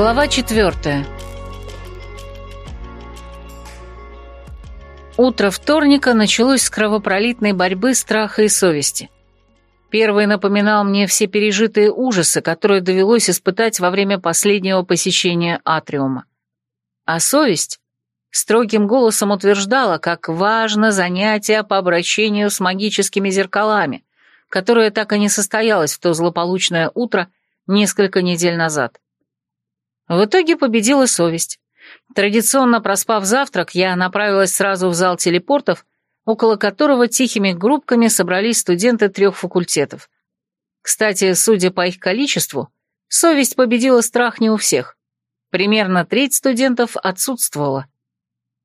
Глава четвертая. Утро вторника началось с кровопролитной борьбы страха и совести. Первый напоминал мне все пережитые ужасы, которые довелось испытать во время последнего посещения Атриума. А совесть строгим голосом утверждала, как важно занятие по обращению с магическими зеркалами, которое так и не состоялось в то злополучное утро несколько недель назад. В итоге победила совесть. Традиционно проспав завтрак, я направилась сразу в зал телепортов, около которого тихими группками собрались студенты трех факультетов. Кстати, судя по их количеству, совесть победила страх не у всех. Примерно треть студентов отсутствовала.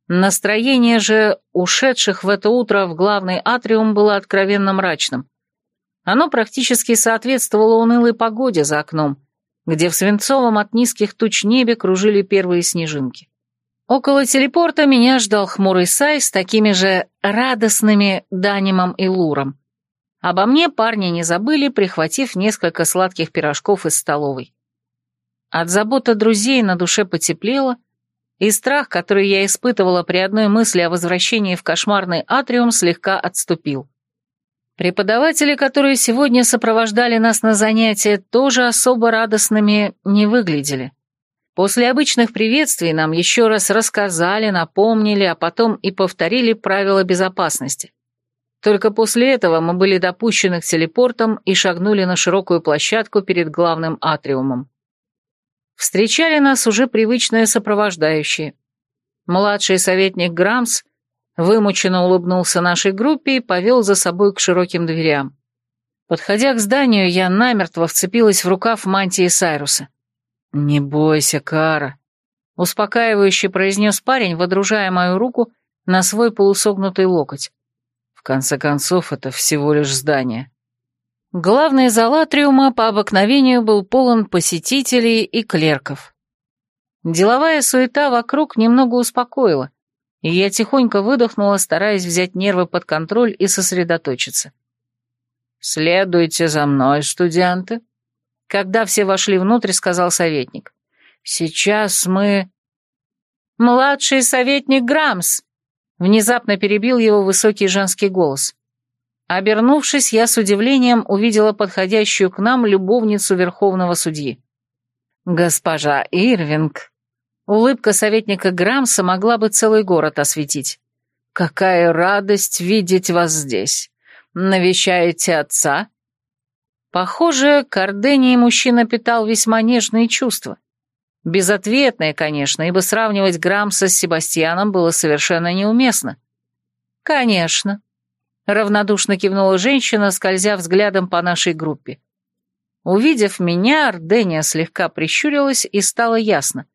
Настроение же ушедших в это утро в главный атриум было откровенно мрачным. Оно практически соответствовало унылой погоде за окном, где в свинцовом от низких туч небе кружили первые снежинки. Около телепорта меня ждал хмурый Сай с такими же радостными Данимом и Луром. Обо мне парни не забыли, прихватив несколько сладких пирожков из столовой. От заботы друзей на душе потеплело, и страх, который я испытывала при одной мысли о возвращении в кошмарный атриум, слегка отступил. Преподаватели, которые сегодня сопровождали нас на занятия, тоже особо радостными не выглядели. После обычных приветствий нам еще раз рассказали, напомнили, а потом и повторили правила безопасности. Только после этого мы были допущены к телепортам и шагнули на широкую площадку перед главным атриумом. Встречали нас уже привычные сопровождающие. Младший советник Грамс вымученно улыбнулся нашей группе и повел за собой к широким дверям. Подходя к зданию, я намертво вцепилась в рукав мантии Сайруса. «Не бойся, Кара», — успокаивающе произнес парень, водружая мою руку на свой полусогнутый локоть. «В конце концов, это всего лишь здание». Главный зал атриума по обыкновению был полон посетителей и клерков. Деловая суета вокруг немного успокоила, и я тихонько выдохнула, стараясь взять нервы под контроль и сосредоточиться. «Следуйте за мной, студенты», когда все вошли внутрь, сказал советник. «Сейчас мы...» «Младший советник Грамс!» Внезапно перебил его высокий женский голос. Обернувшись, я с удивлением увидела подходящую к нам любовницу верховного судьи. «Госпожа Ирвинг!» Улыбка советника Грамса могла бы целый город осветить. «Какая радость видеть вас здесь! Навещаете отца?» Похоже, к Ордении мужчина питал весьма нежные чувства. Безответные, конечно, ибо сравнивать Грамса с Себастьяном было совершенно неуместно. «Конечно», — равнодушно кивнула женщина, скользя взглядом по нашей группе. Увидев меня, Ордения слегка прищурилась, и стало ясно.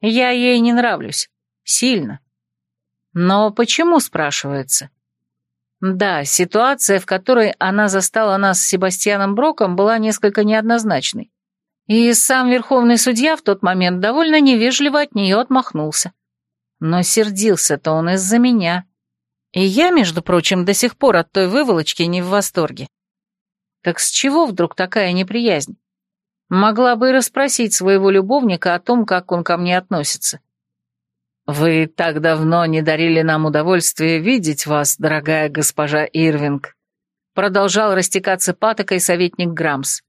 Я ей не нравлюсь. Сильно. Но почему, спрашивается? Да, ситуация, в которой она застала нас с Себастьяном Броком, была несколько неоднозначной. И сам верховный судья в тот момент довольно невежливо от нее отмахнулся. Но сердился-то он из-за меня. И я, между прочим, до сих пор от той выволочки не в восторге. Так с чего вдруг такая неприязнь? Могла бы и расспросить своего любовника о том, как он ко мне относится. «Вы так давно не дарили нам удовольствие видеть вас, дорогая госпожа Ирвинг», продолжал растекаться патокой советник Грамс.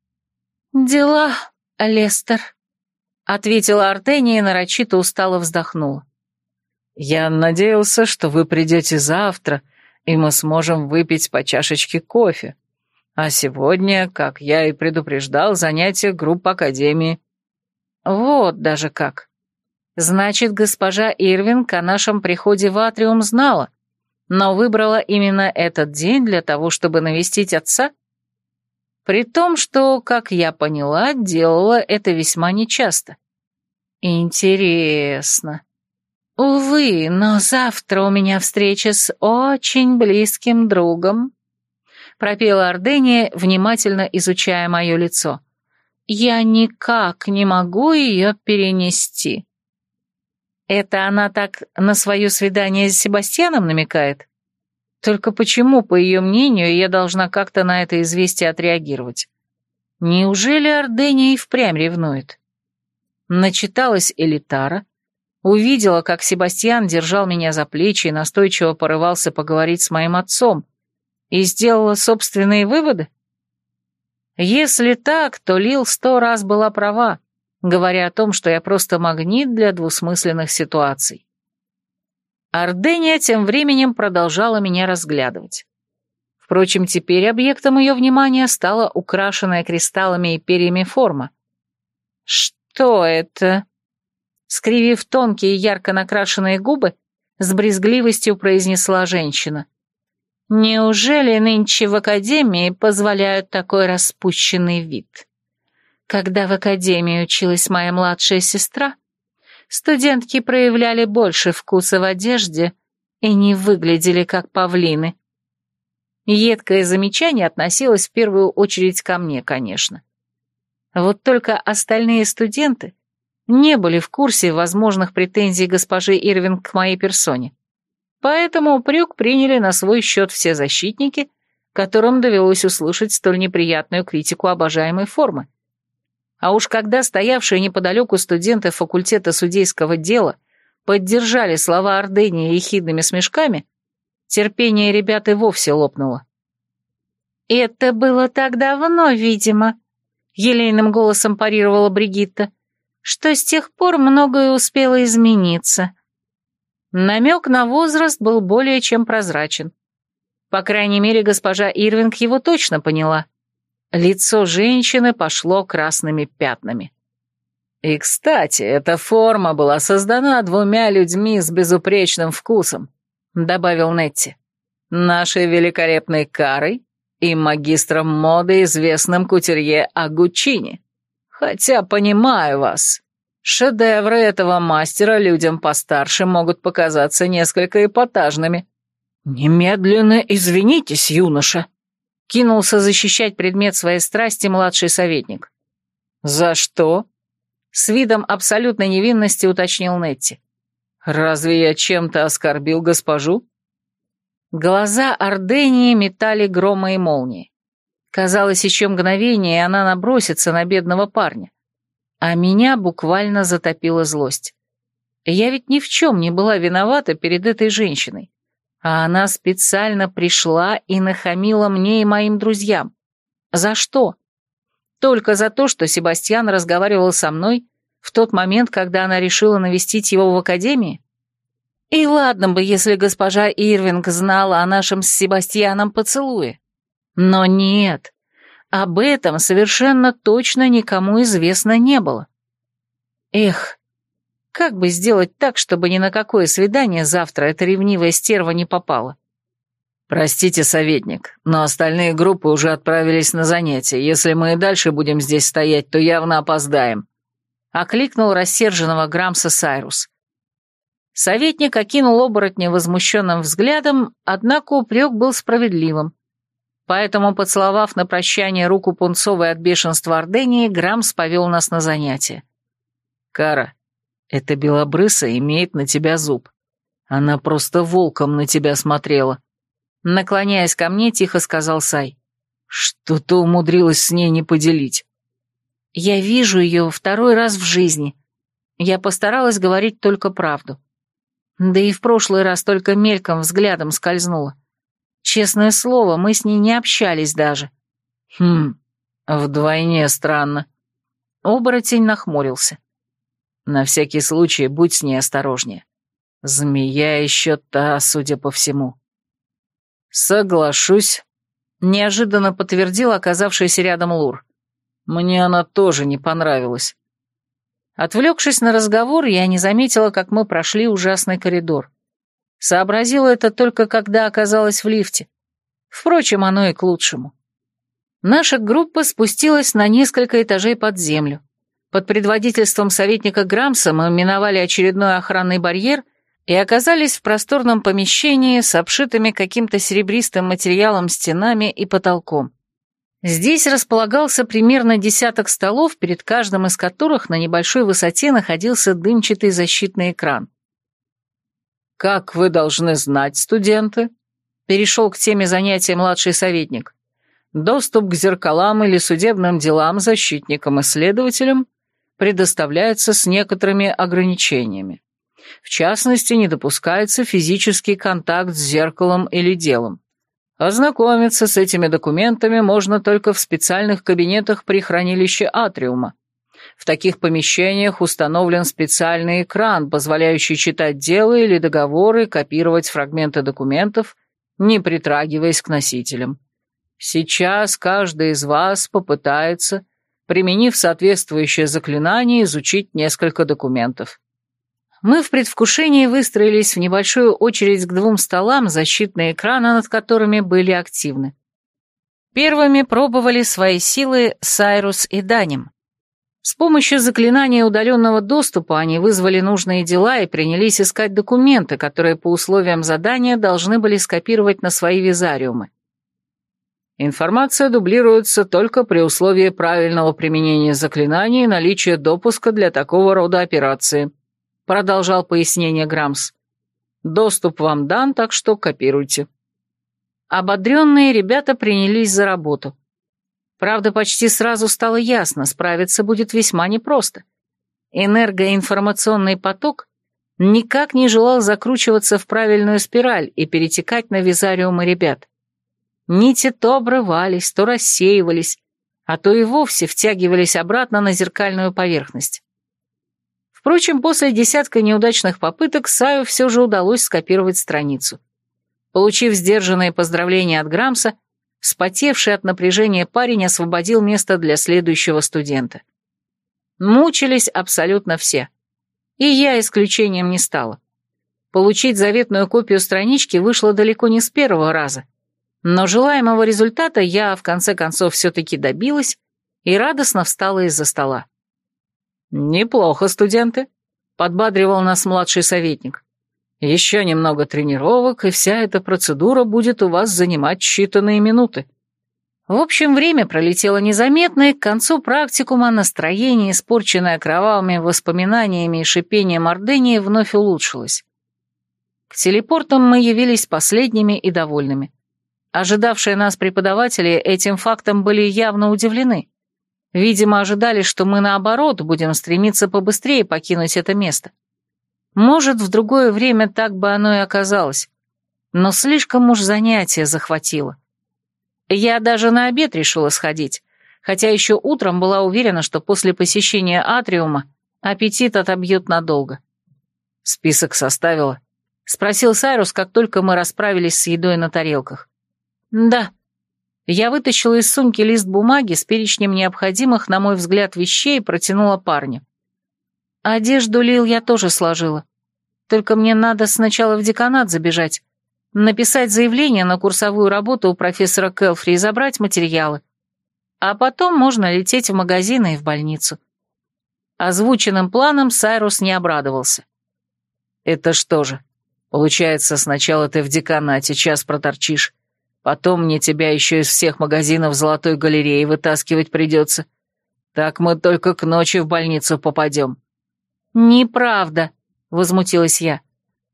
«Дела, Лестер», — ответила Артения и нарочито устало вздохнула. «Я надеялся, что вы придете завтра, и мы сможем выпить по чашечке кофе. А сегодня, как я и предупреждал, занятия групп Академии». «Вот даже как. Значит, госпожа Ирвинг о нашем приходе в Атриум знала, но выбрала именно этот день для того, чтобы навестить отца? При том, что, как я поняла, делала это весьма нечасто. Интересно. Увы, но завтра у меня встреча с очень близким другом, пропела Ордения, внимательно изучая мое лицо. Я никак не могу ее перенести. Это она так на свое свидание с Себастьяном намекает? Только почему, по ее мнению, я должна как-то на это известие отреагировать? Неужели Ордения и впрямь ревнует? Начиталась Элитара, увидела, как Себастьян держал меня за плечи и настойчиво порывался поговорить с моим отцом, и сделала собственные выводы? Если так, то Лил сто раз была права, говоря о том, что я просто магнит для двусмысленных ситуаций. Ардения тем временем продолжала меня разглядывать. Впрочем, теперь объектом ее внимания стала украшенная кристаллами и перьями форма. «Что это?» Скривив тонкие ярко накрашенные губы, с брезгливостью произнесла женщина. «Неужели нынче в академии позволяют такой распущенный вид? Когда в академии училась моя младшая сестра, студентки проявляли больше вкуса в одежде и не выглядели как павлины. Едкое замечание относилось в первую очередь ко мне, конечно. Вот только остальные студенты не были в курсе возможных претензий госпожи Ирвинг к моей персоне. Поэтому упрек приняли на свой счет все защитники, которым довелось услышать столь неприятную критику обожаемой формы. А уж когда стоявшие неподалеку студенты факультета судейского дела поддержали слова Ордения ехидными смешками, терпение ребят и вовсе лопнуло. «Это было так давно, видимо», — елейным голосом парировала Бригитта, «что с тех пор многое успело измениться». Намек на возраст был более чем прозрачен. По крайней мере, госпожа Ирвинг его точно поняла. Лицо женщины пошло красными пятнами. И, кстати, эта форма была создана двумя людьми с безупречным вкусом, добавил Нетти. Нашей великолепной Карой и магистром моды, известным кутюрье Агучини. Хотя понимаю вас, шедевры этого мастера людям постарше могут показаться несколько эпатажными. Немедленно извинитесь, юноша, Кинулся защищать предмет своей страсти младший советник. «За что?» С видом абсолютной невинности уточнил Нетти. «Разве я чем-то оскорбил госпожу?» Глаза Ордении метали грома и молнии. Казалось, еще мгновение, и она набросится на бедного парня. А меня буквально затопила злость. Я ведь ни в чем не была виновата перед этой женщиной. А она специально пришла и нахамила мне и моим друзьям. За что? Только за то, что Себастьян разговаривал со мной в тот момент, когда она решила навестить его в академии? И ладно бы, если госпожа Ирвинг знала о нашем с Себастьяном поцелуе. Но нет, об этом совершенно точно никому известно не было. Эх, как бы сделать так, чтобы ни на какое свидание завтра эта ревнивая стерва не попала? «Простите, советник, но остальные группы уже отправились на занятия. Если мы и дальше будем здесь стоять, то явно опоздаем», — окликнул рассерженного Грамса Сайрус. Советник окинул оборотня возмущенным взглядом, однако упрек был справедливым. Поэтому, поцеловав на прощание руку пунцовой от бешенства Ордении, Грамс повел нас на занятия. «Кара, эта белобрыса имеет на тебя зуб. Она просто волком на тебя смотрела. Наклоняясь ко мне, тихо сказал Сай. Что-то умудрилась с ней не поделить. Я вижу ее второй раз в жизни. Я постаралась говорить только правду. Да и в прошлый раз только мельком взглядом скользнула. Честное слово, мы с ней не общались даже. Хм, вдвойне странно. Оборотень нахмурился. На всякий случай будь с ней осторожнее. Змея еще та, судя по всему. Соглашусь, неожиданно подтвердил оказавшийся рядом Лур. Мне она тоже не понравилась. Отвлекшись на разговор, я не заметила, как мы прошли ужасный коридор. Сообразила это только когда оказалась в лифте. Впрочем, оно и к лучшему. Наша группа спустилась на несколько этажей под землю. Под предводительством советника Грамса мы миновали очередной охранный барьер и оказались в просторном помещении с обшитыми каким-то серебристым материалом стенами и потолком. Здесь располагался примерно десяток столов, перед каждым из которых на небольшой высоте находился дымчатый защитный экран. «Как вы должны знать, студенты?» перешел к теме занятия младший советник. «Доступ к зеркалам или судебным делам защитникам-исследователям предоставляется с некоторыми ограничениями. В частности, не допускается физический контакт с зеркалом или делом. Ознакомиться с этими документами можно только в специальных кабинетах при хранилище Атриума. В таких помещениях установлен специальный экран, позволяющий читать дело или договоры, копировать фрагменты документов, не притрагиваясь к носителям. Сейчас каждый из вас попытается, применив соответствующее заклинание, изучить несколько документов. Мы в предвкушении выстроились в небольшую очередь к двум столам, защитные экраны над которыми были активны. Первыми пробовали свои силы Сайрус и Даним. С помощью заклинания удаленного доступа они вызвали нужные дела и принялись искать документы, которые по условиям задания должны были скопировать на свои визариумы. Информация дублируется только при условии правильного применения заклинаний и наличия допуска для такого рода операции, продолжал пояснение Грамс. Доступ вам дан, так что копируйте. Ободренные ребята принялись за работу. Правда, почти сразу стало ясно, справиться будет весьма непросто. Энергоинформационный поток никак не желал закручиваться в правильную спираль и перетекать на визариумы ребят. Нити то обрывались, то рассеивались, а то и вовсе втягивались обратно на зеркальную поверхность. Впрочем, после десятка неудачных попыток Саю все же удалось скопировать страницу. Получив сдержанные поздравления от Грамса, вспотевший от напряжения парень освободил место для следующего студента. Мучились абсолютно все. И я исключением не стала. Получить заветную копию странички вышло далеко не с первого раза — но желаемого результата я, в конце концов, все-таки добилась и радостно встала из-за стола. «Неплохо, студенты», — подбадривал нас младший советник. «Еще немного тренировок, и вся эта процедура будет у вас занимать считанные минуты». В общем, время пролетело незаметно, и к концу практикума настроение, испорченное кровавыми воспоминаниями и шипением Ордении, вновь улучшилось. К телепортам мы явились последними и довольными. Ожидавшие нас преподаватели этим фактом были явно удивлены. Видимо, ожидали, что мы, наоборот, будем стремиться побыстрее покинуть это место. Может, в другое время так бы оно и оказалось. Но слишком уж занятие захватило. Я даже на обед решила сходить, хотя еще утром была уверена, что после посещения атриума аппетит отобьет надолго. «Список составила?» — спросил Сайрус, как только мы расправились с едой на тарелках. «Да». Я вытащила из сумки лист бумаги с перечнем необходимых, на мой взгляд, вещей и протянула парню. Одежду Лил я тоже сложила. Только мне надо сначала в деканат забежать, написать заявление на курсовую работу у профессора Келфри и забрать материалы. А потом можно лететь в магазин и в больницу. Озвученным планом Сайрус не обрадовался. «Это что же, получается, сначала ты в деканате час проторчишь, Потом мне тебя еще из всех магазинов Золотой галереи вытаскивать придется. Так мы только к ночи в больницу попадем». «Неправда», — возмутилась я.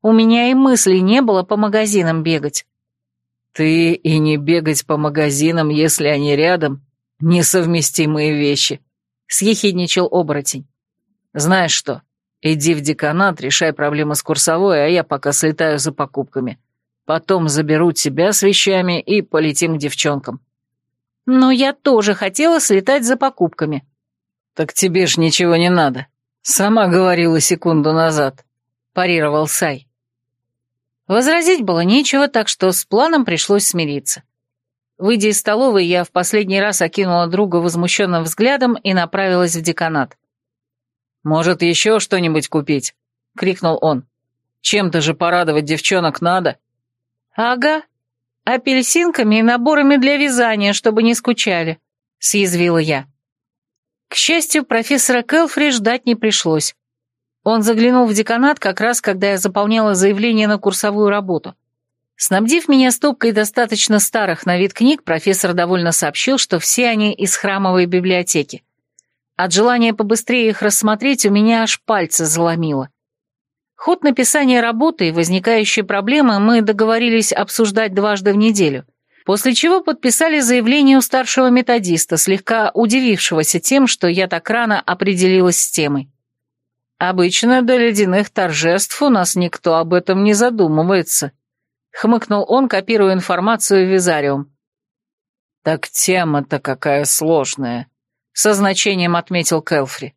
«У меня и мыслей не было по магазинам бегать». «Ты и не бегать по магазинам, если они рядом, несовместимые вещи», — съехидничал оборотень. «Знаешь что, иди в деканат, решай проблемы с курсовой, а я пока слетаю за покупками. Потом заберу тебя с вещами и полетим к девчонкам». «Но я тоже хотела слетать за покупками». «Так тебе ж ничего не надо. Сама говорила секунду назад», — парировал Сай. Возразить было нечего, так что с планом пришлось смириться. Выйдя из столовой, я в последний раз окинула друга возмущенным взглядом и направилась в деканат. «Может, еще что-нибудь купить?» — крикнул он. «Чем-то же порадовать девчонок надо». «Ага, апельсинками и наборами для вязания, чтобы не скучали», — съязвила я. К счастью, профессора Келфри ждать не пришлось. Он заглянул в деканат как раз, когда я заполняла заявление на курсовую работу. Снабдив меня стопкой достаточно старых на вид книг, профессор довольно сообщил, что все они из храмовой библиотеки. От желания побыстрее их рассмотреть у меня аж пальцы заломило. Ход написания работы и возникающие проблемы мы договорились обсуждать дважды в неделю, После чего подписали заявление у старшего методиста, слегка удивившегося тем, что я так рано определилась с темой. «Обычно до ледяных торжеств у нас никто об этом не задумывается», — хмыкнул он, копируя информацию в Визариум. «Так тема-то какая сложная», — со значением отметил Келфри.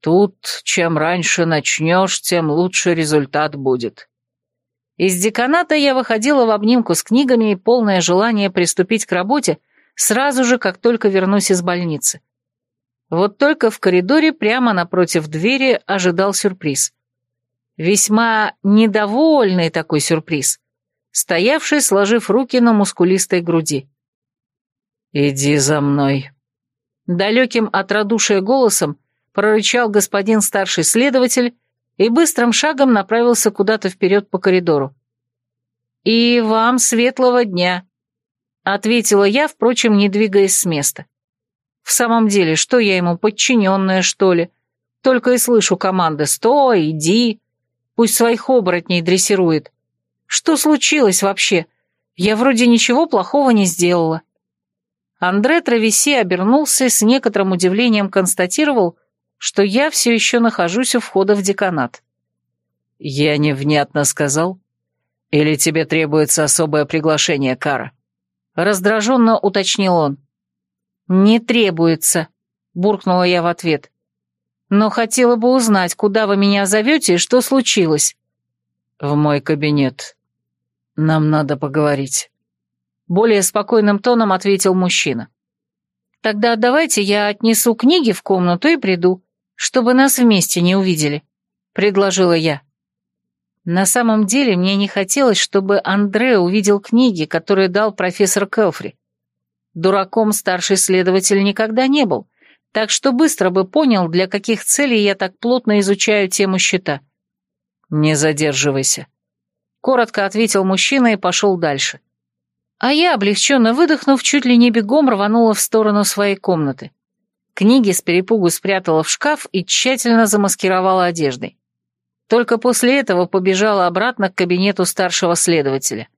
«Тут, чем раньше начнешь, тем лучше результат будет». Из деканата я выходила в обнимку с книгами и полное желание приступить к работе сразу же, как только вернусь из больницы. Вот только в коридоре прямо напротив двери ожидал сюрприз. Весьма недовольный такой сюрприз, стоявший, сложив руки на мускулистой груди. «Иди за мной». Далеким от радушия голосом прорычал господин старший следователь и быстрым шагом направился куда-то вперед по коридору. «И вам светлого дня», — ответила я, впрочем, не двигаясь с места. «В самом деле, что я ему, подчиненная, что ли? Только и слышу команды «Стой! Иди!» Пусть своих оборотней дрессирует. Что случилось вообще? Я вроде ничего плохого не сделала. Андре Травеси обернулся и с некоторым удивлением констатировал, что я все еще нахожусь у входа в деканат. «Я невнятно сказал? Или тебе требуется особое приглашение, Кара?» Раздраженно уточнил он. «Не требуется», — буркнула я в ответ. «Но хотела бы узнать, куда вы меня зовете и что случилось». «В мой кабинет. Нам надо поговорить». Более спокойным тоном ответил мужчина. «Тогда давайте я отнесу книги в комнату и приду, чтобы нас вместе не увидели», — предложила я. На самом деле мне не хотелось, чтобы Андре увидел книги, которые дал профессор Келфри. Дураком старший следователь никогда не был, так что быстро бы понял, для каких целей я так плотно изучаю тему счета. «Не задерживайся», — коротко ответил мужчина и пошел дальше. А я, облегченно выдохнув, чуть ли не бегом рванула в сторону своей комнаты. Книги с перепугу спрятала в шкаф и тщательно замаскировала одеждой. Только после этого побежала обратно к кабинету старшего следователя.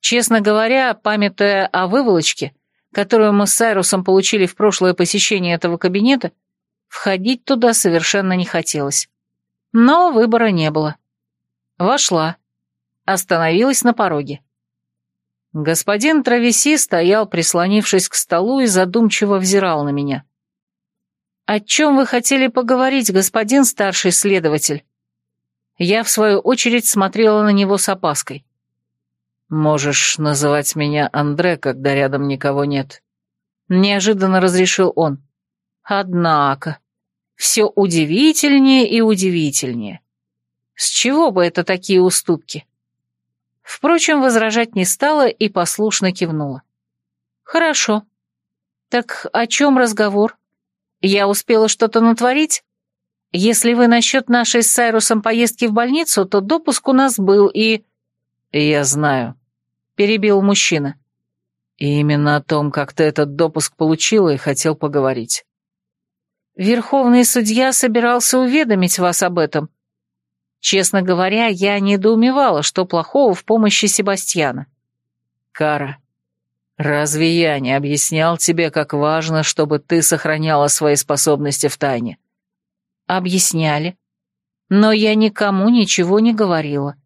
Честно говоря, памятуя о выволочке, которую мы с Сайрусом получили в прошлое посещение этого кабинета, входить туда совершенно не хотелось. Но выбора не было. Вошла. Остановилась на пороге. Господин Травеси стоял, прислонившись к столу, и задумчиво взирал на меня. «О чем вы хотели поговорить, господин старший следователь?» Я, в свою очередь, смотрела на него с опаской. «Можешь называть меня Андре, когда рядом никого нет», — неожиданно разрешил он. «Однако, все удивительнее и удивительнее. С чего бы это такие уступки?» Впрочем, возражать не стала и послушно кивнула. «Хорошо. Так о чем разговор? Я успела что-то натворить? Если вы насчет нашей с Сайрусом поездки в больницу, то допуск у нас был и...» «Я знаю», — перебил мужчина. И именно о том, как ты этот допуск получила, и хотел поговорить. Верховный судья собирался уведомить вас об этом, Честно говоря, я недоумевала, что плохого в помощи Себастьяна. Кара, разве я не объяснял тебе, как важно, чтобы ты сохраняла свои способности в тайне? Объясняли. Но я никому ничего не говорила.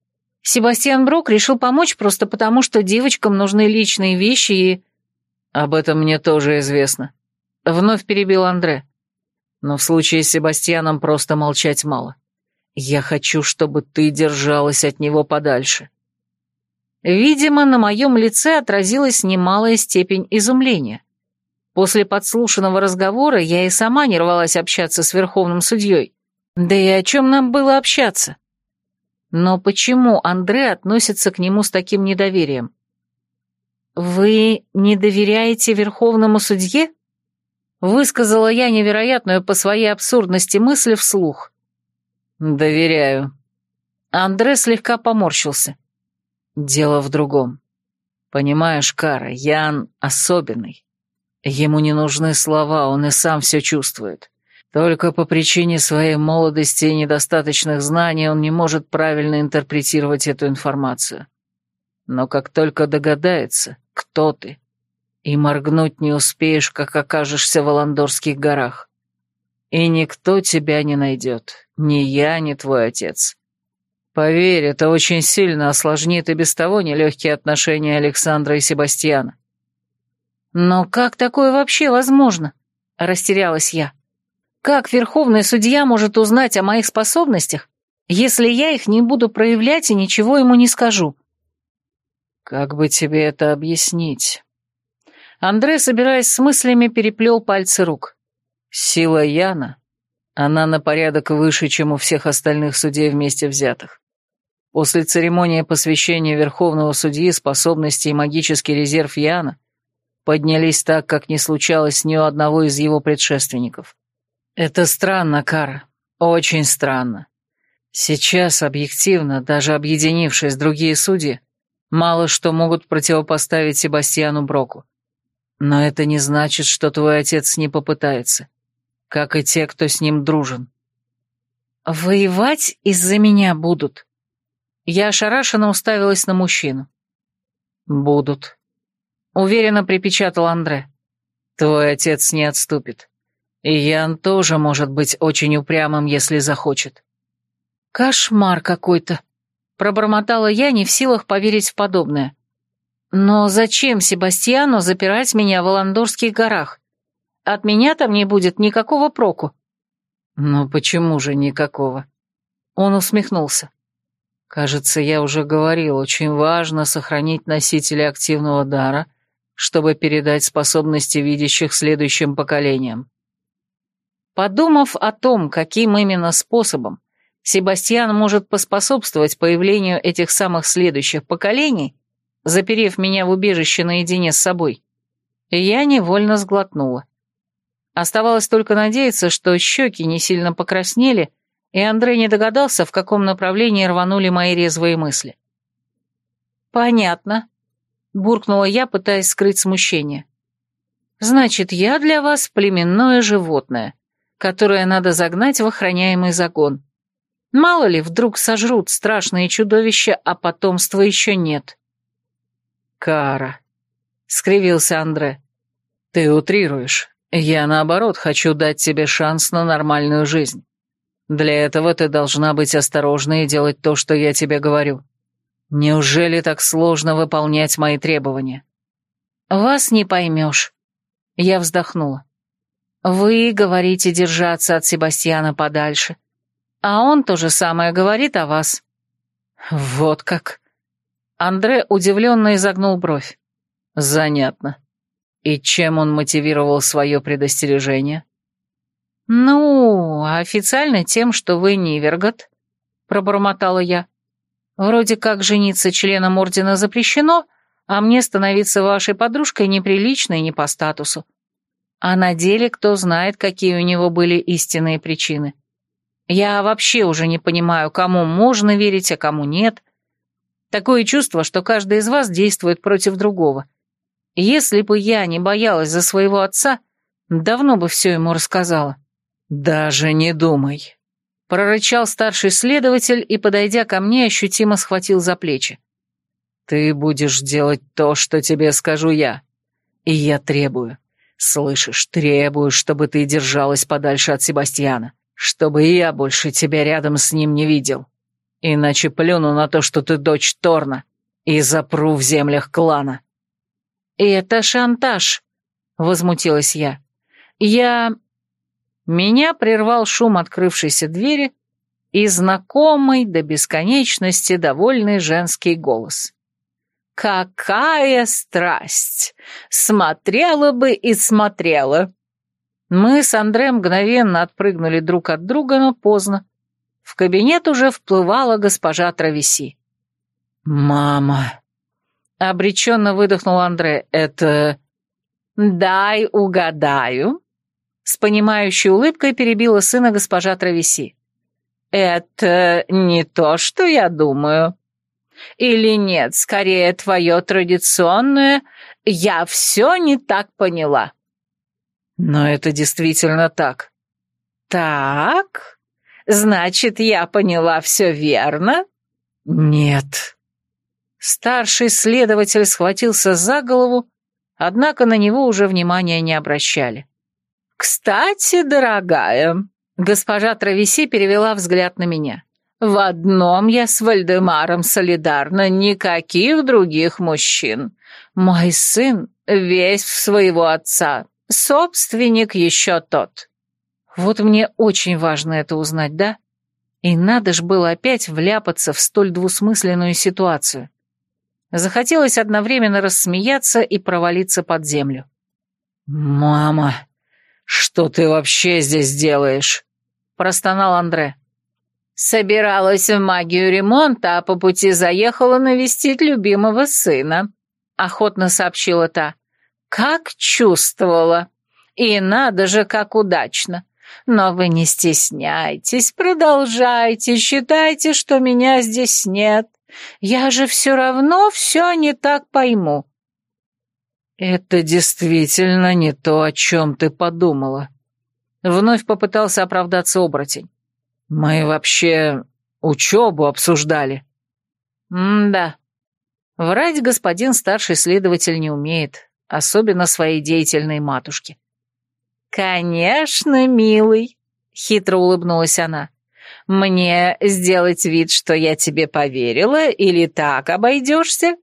Себастьян Брок решил помочь просто потому, что девочкам нужны личные вещи и... Об этом мне тоже известно. Вновь перебил Андре. Но в случае с Себастьяном просто молчать мало. Я хочу, чтобы ты держалась от него подальше». Видимо, на моем лице отразилась немалая степень изумления. После подслушанного разговора я и сама не рвалась общаться с верховным судьей. Да и о чем нам было общаться? Но почему Андре относится к нему с таким недоверием? «Вы не доверяете верховному судье?» Высказала я невероятную по своей абсурдности мысль вслух. «Доверяю». Андре слегка поморщился. «Дело в другом. Понимаешь, Кара, Ян особенный. Ему не нужны слова, он и сам все чувствует. Только по причине своей молодости и недостаточных знаний он не может правильно интерпретировать эту информацию. Но как только догадается, кто ты, и моргнуть не успеешь, как окажешься в Аландорских горах. И никто тебя не найдет, ни я, ни твой отец. Поверь, это очень сильно осложнит и без того нелегкие отношения Александра и Себастьяна. «Но как такое вообще возможно?» — растерялась я. «Как верховный судья может узнать о моих способностях, если я их не буду проявлять и ничего ему не скажу?» «Как бы тебе это объяснить?» Андре, собираясь с мыслями, переплел пальцы рук. «Сила Яна, она на порядок выше, чем у всех остальных судей вместе взятых. После церемонии посвящения Верховного Судьи способности и магический резерв Яна поднялись так, как не случалось ни у одного из его предшественников. Это странно, Кара, очень странно. Сейчас, объективно, даже объединившись другие судьи, мало что могут противопоставить Себастьяну Броку. Но это не значит, что твой отец не попытается, как и те, кто с ним дружен. «Воевать из-за меня будут?» Я ошарашенно уставилась на мужчину. «Будут», — уверенно припечатал Андре. «Твой отец не отступит. И Ян тоже может быть очень упрямым, если захочет». «Кошмар какой-то», — пробормотала я, не в силах поверить в подобное. «Но зачем Себастьяну запирать меня в Аландорских горах? От меня там не будет никакого проку». «Ну почему же никакого?» Он усмехнулся. Кажется, я уже говорил, очень важно сохранить носителя активного дара, чтобы передать способности видящих следующим поколениям. Подумав о том, каким именно способом Себастьян может поспособствовать появлению этих самых следующих поколений, заперев меня в убежище наедине с собой, я невольно сглотнула. Оставалось только надеяться, что щеки не сильно покраснели, и Андрей не догадался, в каком направлении рванули мои резвые мысли. «Понятно», — буркнула я, пытаясь скрыть смущение. «Значит, я для вас племенное животное, которое надо загнать в охраняемый загон. Мало ли, вдруг сожрут страшные чудовища, а потомства еще нет». «Кара», — скривился Андре, — «ты утрируешь. Я, наоборот, хочу дать тебе шанс на нормальную жизнь. Для этого ты должна быть осторожна и делать то, что я тебе говорю. Неужели так сложно выполнять мои требования? Вас не поймешь. Я вздохнула. Вы говорите держаться от Себастьяна подальше, а он то же самое говорит о вас. Вот как. Андре удивленно изогнул бровь. Занятно. И чем он мотивировал свое предостережение? «Ну, официально тем, что вы Нивергот», — пробормотала я. «Вроде как жениться членом Ордена запрещено, а мне становиться вашей подружкой неприлично и не по статусу. А на деле кто знает, какие у него были истинные причины. Я вообще уже не понимаю, кому можно верить, а кому нет. Такое чувство, что каждый из вас действует против другого. Если бы я не боялась за своего отца, давно бы все ему рассказала». «Даже не думай», — прорычал старший следователь и, подойдя ко мне, ощутимо схватил за плечи. «Ты будешь делать то, что тебе скажу я. И я требую, слышишь, требую, чтобы ты держалась подальше от Себастьяна, чтобы я больше тебя рядом с ним не видел. Иначе плюну на то, что ты дочь Торна, и запру в землях клана». «Это шантаж», — возмутилась я. «Я... Меня прервал шум открывшейся двери и знакомый до бесконечности довольный женский голос. «Какая страсть! Смотрела бы и смотрела!» Мы с Андре мгновенно отпрыгнули друг от друга, но поздно. В кабинет уже вплывала госпожа Травеси. «Мама!» — обреченно выдохнул Андре. «Это...» «Дай угадаю», с понимающей улыбкой перебила сына госпожа Травеси. «Это не то, что я думаю. Или нет, скорее твое традиционное «я все не так поняла». Но это действительно так. Так? Значит, я поняла все верно? Нет. Старший следователь схватился за голову, однако на него уже внимания не обращали. «Кстати, дорогая», — госпожа Травеси перевела взгляд на меня, «в одном я с Вальдемаром солидарна, никаких других мужчин. Мой сын весь в своего отца, собственник еще тот». Вот мне очень важно это узнать, да? И надо ж было опять вляпаться в столь двусмысленную ситуацию. Захотелось одновременно рассмеяться и провалиться под землю. «Мама, что ты вообще здесь делаешь?» – простонал Андре. «Собиралась в магию ремонта, а по пути заехала навестить любимого сына», — охотно сообщила та. «Как чувствовала! И надо же, как удачно! Но вы не стесняйтесь, продолжайте, считайте, что меня здесь нет. Я же все равно все не так пойму». «Это действительно не то, о чем ты подумала». Вновь попытался оправдаться оборотень. «Мы вообще учебу обсуждали». «М-да. Врать господин старший следователь не умеет, особенно своей деятельной матушке». «Конечно, милый», — хитро улыбнулась она. «Мне сделать вид, что я тебе поверила, или так обойдешься?»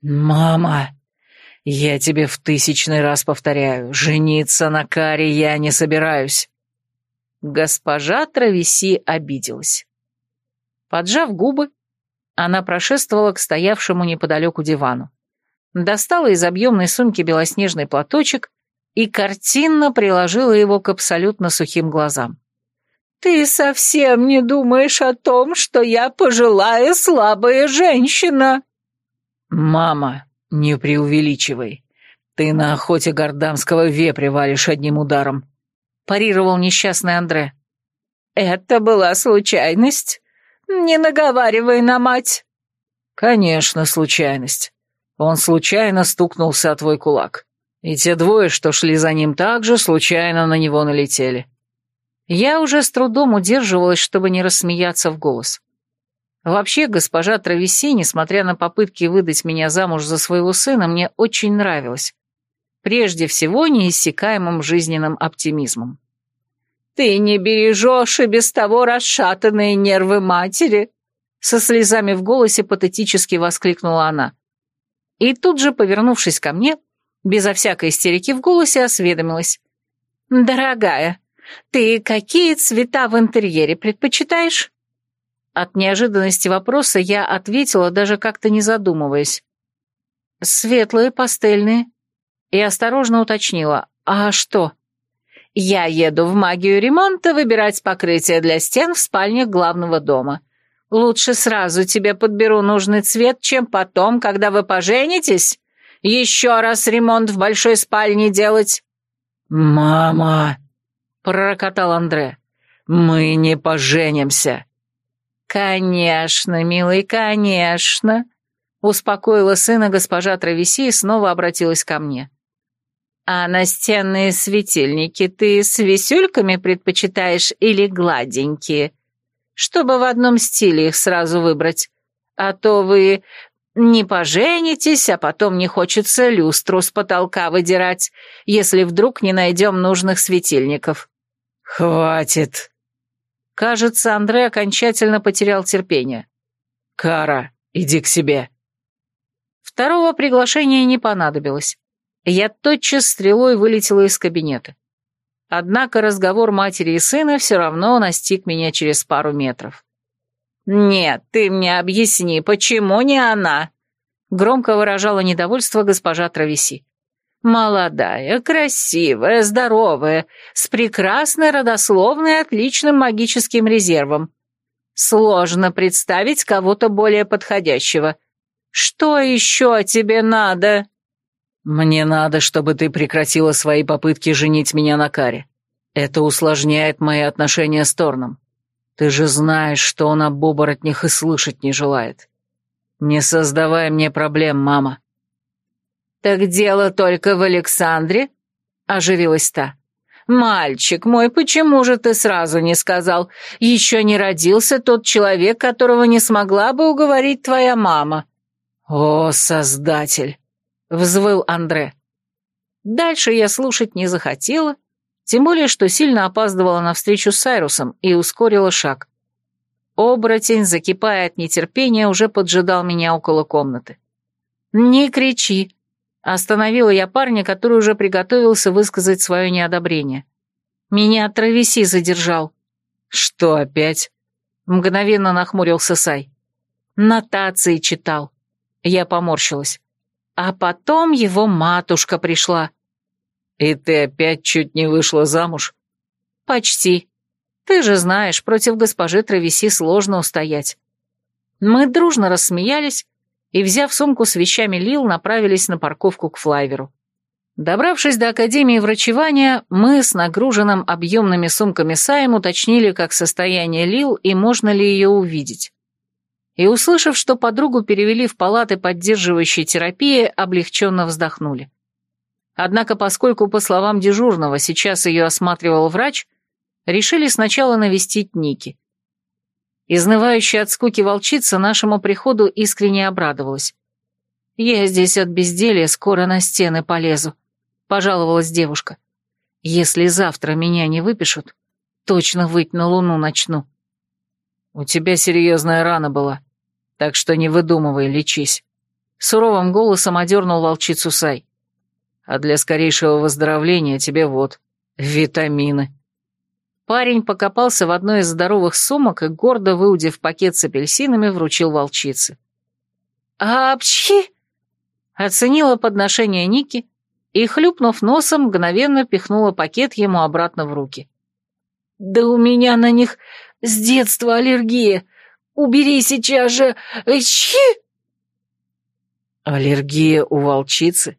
«Мама, я тебе в тысячный раз повторяю, жениться на Каре я не собираюсь». Госпожа Травеси обиделась. Поджав губы, она прошествовала к стоявшему неподалеку дивану. Достала из объемной сумки белоснежный платочек и картинно приложила его к абсолютно сухим глазам. «Ты совсем не думаешь о том, что я пожилая слабая женщина?» «Мама, не преувеличивай. Ты на охоте гордамского вепря валишь одним ударом», — парировал несчастный Андре. «Это была случайность. Не наговаривай на мать». «Конечно, случайность. Он случайно стукнулся о твой кулак. И те двое, что шли за ним, также случайно на него налетели». Я уже с трудом удерживалась, чтобы не рассмеяться в голос. Вообще, госпожа Травеси, несмотря на попытки выдать меня замуж за своего сына, мне очень нравилась. Прежде всего, неиссякаемым жизненным оптимизмом. «Ты не бережешь и без того расшатанные нервы матери!» Со слезами в голосе патетически воскликнула она. И тут же, повернувшись ко мне, безо всякой истерики в голосе осведомилась. «Дорогая, ты какие цвета в интерьере предпочитаешь?» От неожиданности вопроса я ответила, даже как-то не задумываясь. «Светлые, пастельные». И осторожно уточнила. «А что?» «Я еду в магию ремонта выбирать покрытие для стен в спальне главного дома. Лучше сразу тебе подберу нужный цвет, чем потом, когда вы поженитесь, еще раз ремонт в большой спальне делать». «Мама!» — пророкотал Андре. «Мы не поженимся». «Конечно, милый, конечно», — успокоила сына госпожа Травеси и снова обратилась ко мне. «А настенные светильники ты с висюльками предпочитаешь или гладенькие? Чтобы в одном стиле их сразу выбрать. А то вы не поженитесь, а потом не хочется люстру с потолка выдирать, если вдруг не найдем нужных светильников». «Хватит!» Кажется, Андрей окончательно потерял терпение. «Кара, иди к себе». Второго приглашения не понадобилось. Я тотчас стрелой вылетела из кабинета. Однако разговор матери и сына все равно настиг меня через пару метров. «Нет, ты мне объясни, почему не она?» Громко выражала недовольство госпожа Травеси. «Молодая, красивая, здоровая, с прекрасной родословной и отличным магическим резервом. Сложно представить кого-то более подходящего. Что еще тебе надо?» «Мне надо, чтобы ты прекратила свои попытки женить меня на Каре. Это усложняет мои отношения с Торном. Ты же знаешь, что он об оборотнях и слышать не желает. Не создавай мне проблем, мама». «Так дело только в Александре?» — оживилась та. «Мальчик мой, почему же ты сразу не сказал? Еще не родился тот человек, которого не смогла бы уговорить твоя мама». «О, Создатель!» — взвыл Андре. Дальше я слушать не захотела, тем более, что сильно опаздывала на встречу с Сайрусом и ускорила шаг. Оборотень, закипая от нетерпения, уже поджидал меня около комнаты. «Не кричи!» — остановила я парня, который уже приготовился высказать свое неодобрение. «Меня Травеси задержал». «Что опять?» — мгновенно нахмурился Сай. «Нотации читал». Я поморщилась. А потом его матушка пришла. «И ты опять чуть не вышла замуж?» «Почти. Ты же знаешь, против госпожи Травеси сложно устоять». Мы дружно рассмеялись и, взяв сумку с вещами Лил, направились на парковку к флайверу. Добравшись до Академии врачевания, мы с нагруженным объемными сумками Саем уточнили, как состояние Лил и можно ли ее увидеть. И, услышав, что подругу перевели в палаты поддерживающей терапии, облегченно вздохнули. Однако, поскольку, по словам дежурного, сейчас ее осматривал врач, решили сначала навестить Ники. Изнывающая от скуки волчица нашему приходу искренне обрадовалась. «Я здесь от безделья скоро на стены полезу», — пожаловалась девушка. «Если завтра меня не выпишут, точно выть на луну начну». «У тебя серьезная рана была, так что не выдумывай, лечись», — суровым голосом одернул волчицу Сай. А для скорейшего выздоровления тебе вот, витамины». Парень покопался в одной из здоровых сумок и, гордо выудив пакет с апельсинами, вручил волчице. «Апчхи!» Оценила подношение Ники и, хлюпнув носом, мгновенно пихнула пакет ему обратно в руки. «Да у меня на них с детства аллергия! Убери сейчас же! Чхи!» «Аллергия у волчицы?»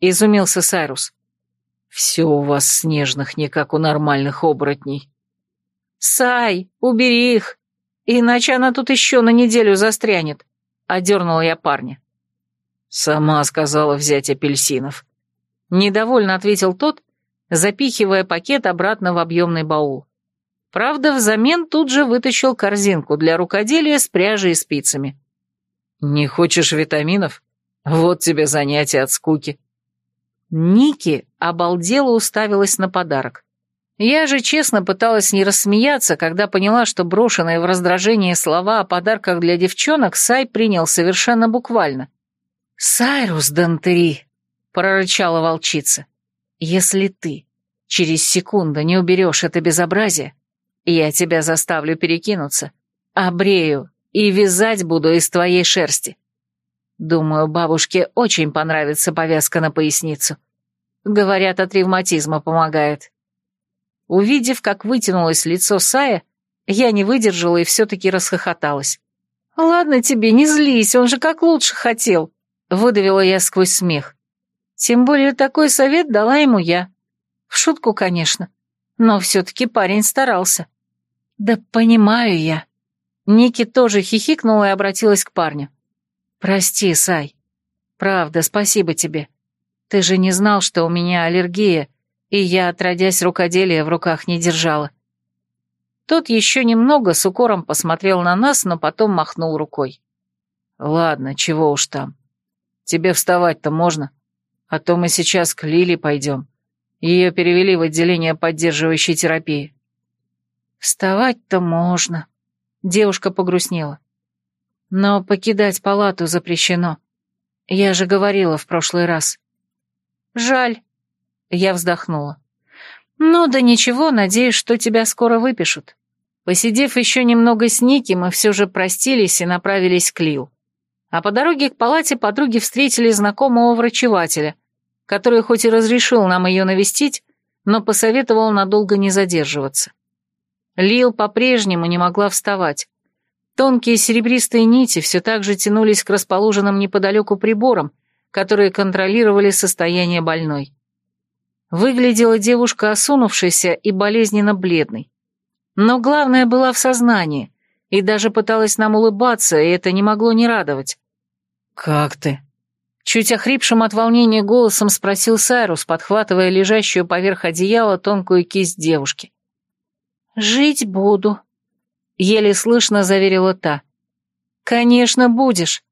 изумился Сайрус. «Все у вас снежных, не как у нормальных оборотней». «Сай, убери их, иначе она тут еще на неделю застрянет», — одернула я парня. «Сама сказала взять апельсинов», — недовольно ответил тот, запихивая пакет обратно в объемный баул. Правда, взамен тут же вытащил корзинку для рукоделия с пряжей и спицами. «Не хочешь витаминов? Вот тебе занятие от скуки», Ники обалдела уставилась на подарок. Я же честно пыталась не рассмеяться, когда поняла, что брошенные в раздражении слова о подарках для девчонок Сай принял совершенно буквально. «Сайрус Дантери», — прорычала волчица, — «если ты через секунду не уберешь это безобразие, я тебя заставлю перекинуться, обрею и вязать буду из твоей шерсти. Думаю, бабушке очень понравится повязка на поясницу. Говорят, от ревматизма помогает. Увидев, как вытянулось лицо Сая, я не выдержала и все-таки расхохоталась. «Ладно тебе, не злись, он же как лучше хотел», — выдавила я сквозь смех. Тем более такой совет дала ему я. В шутку, конечно, но все-таки парень старался. «Да понимаю я». Ники тоже хихикнула и обратилась к парню. «Прости, Сай. Правда, спасибо тебе. Ты же не знал, что у меня аллергия, и я, отродясь рукоделия, в руках не держала». Тот еще немного с укором посмотрел на нас, но потом махнул рукой. «Ладно, чего уж там. Тебе вставать-то можно? А то мы сейчас к Лили пойдем. Ее перевели в отделение поддерживающей терапии». «Вставать-то можно», — девушка погрустнела. Но покидать палату запрещено. Я же говорила в прошлый раз. Жаль. Я вздохнула. Ну да ничего, надеюсь, что тебя скоро выпишут. Посидев еще немного с Ники, мы все же простились и направились к Лил. А по дороге к палате подруги встретили знакомого врачевателя, который хоть и разрешил нам ее навестить, но посоветовал надолго не задерживаться. Лил по-прежнему не могла вставать, Тонкие серебристые нити все так же тянулись к расположенным неподалеку приборам, которые контролировали состояние больной. Выглядела девушка осунувшейся и болезненно бледной. Но главное была в сознании, и даже пыталась нам улыбаться, и это не могло не радовать. «Как ты?» Чуть охрипшим от волнения голосом спросил Сайрус, подхватывая лежащую поверх одеяла тонкую кисть девушки. «Жить буду», Еле слышно заверила та. «Конечно, будешь».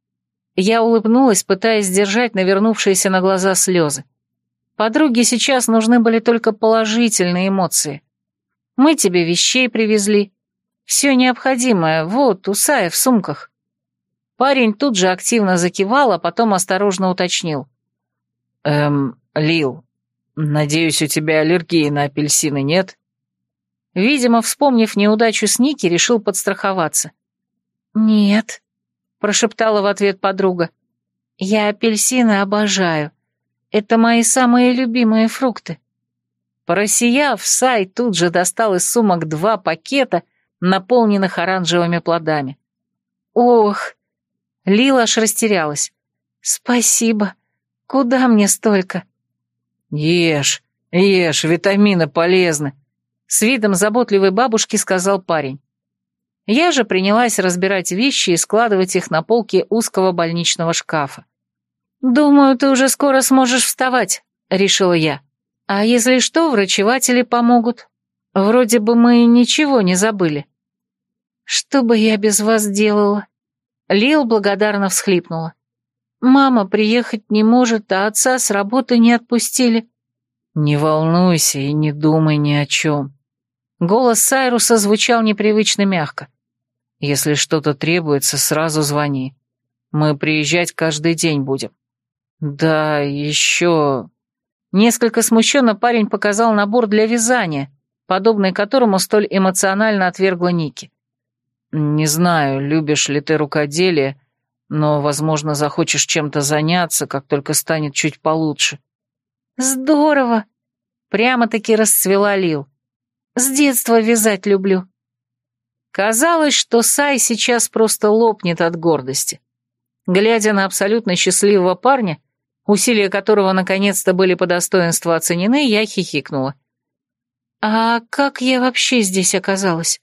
Я улыбнулась, пытаясь сдержать навернувшиеся на глаза слезы. Подруге сейчас нужны были только положительные эмоции. Мы тебе вещей привезли. Все необходимое, вот, у Сая в сумках. Парень тут же активно закивал, а потом осторожно уточнил. «Эм, Лил, надеюсь, у тебя аллергии на апельсины нет?» Видимо, вспомнив неудачу с Ники, решил подстраховаться. «Нет», — прошептала в ответ подруга. «Я апельсины обожаю. Это мои самые любимые фрукты». Просияв, Сай тут же достал из сумок два пакета, наполненных оранжевыми плодами. «Ох!» Лила аж растерялась. «Спасибо. Куда мне столько?» «Ешь, ешь, витамины полезны», — с видом заботливой бабушки сказал парень. Я же принялась разбирать вещи и складывать их на полке узкого больничного шкафа. «Думаю, ты уже скоро сможешь вставать», — решила я. «А если что, врачеватели помогут. Вроде бы мы ничего не забыли». «Что бы я без вас делала?» Лил благодарно всхлипнула. «Мама приехать не может, а отца с работы не отпустили». «Не волнуйся и не думай ни о чем». Голос Сайруса звучал непривычно мягко. «Если что-то требуется, сразу звони. Мы приезжать каждый день будем». «Да, еще...» Несколько смущенно парень показал набор для вязания, подобный которому столь эмоционально отвергла Ники. «Не знаю, любишь ли ты рукоделие, но, возможно, захочешь чем-то заняться, как только станет чуть получше». «Здорово!» Прямо-таки расцвела Лил. «С детства вязать люблю». Казалось, что Сай сейчас просто лопнет от гордости. Глядя на абсолютно счастливого парня, усилия которого наконец-то были по достоинству оценены, я хихикнула. «А как я вообще здесь оказалась?»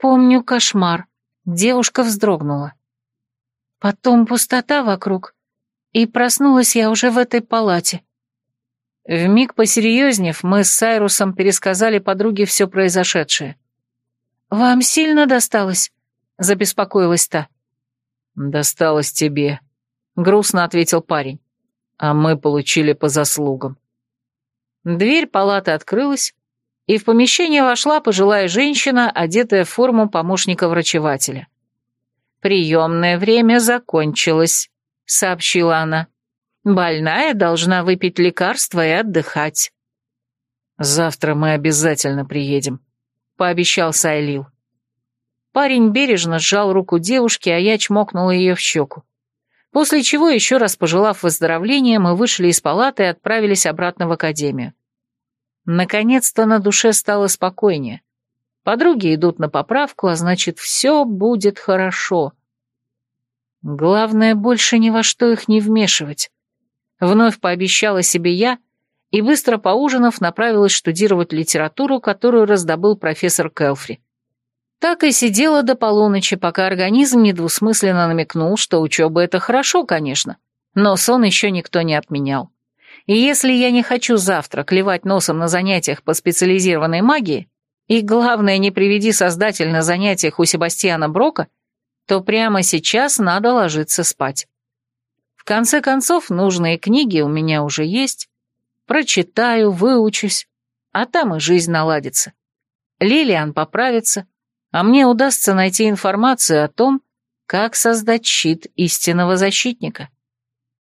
Помню кошмар. Девушка вздрогнула. Потом пустота вокруг, и проснулась я уже в этой палате. Вмиг посерьезнев, мы с Сайрусом пересказали подруге все произошедшее. «Вам сильно досталось?» — забеспокоилась та. «Досталось тебе», — грустно ответил парень. «А мы получили по заслугам». Дверь палаты открылась, и в помещение вошла пожилая женщина, одетая в форму помощника врачевателя. «Приемное время закончилось», — сообщила она. «Больная должна выпить лекарство и отдыхать». «Завтра мы обязательно приедем», — пообещал Сайлил. Парень бережно сжал руку девушки, а я чмокнула ее в щеку. После чего, еще раз пожелав выздоровления, мы вышли из палаты и отправились обратно в академию. Наконец-то на душе стало спокойнее. Подруги идут на поправку, а значит, все будет хорошо. Главное, больше ни во что их не вмешивать. Вновь пообещала себе я и, быстро поужинав, направилась штудировать литературу, которую раздобыл профессор Келфри. Так и сидела до полуночи, пока организм недвусмысленно намекнул, что учеба — это хорошо, конечно, но сон еще никто не отменял. И если я не хочу завтра клевать носом на занятиях по специализированной магии, и главное, не приведи создатель на занятиях у Себастьяна Брока, то прямо сейчас надо ложиться спать. Конце концов, нужные книги у меня уже есть. Прочитаю, выучусь, а там и жизнь наладится. Лилиан поправится, а мне удастся найти информацию о том, как создать щит истинного защитника.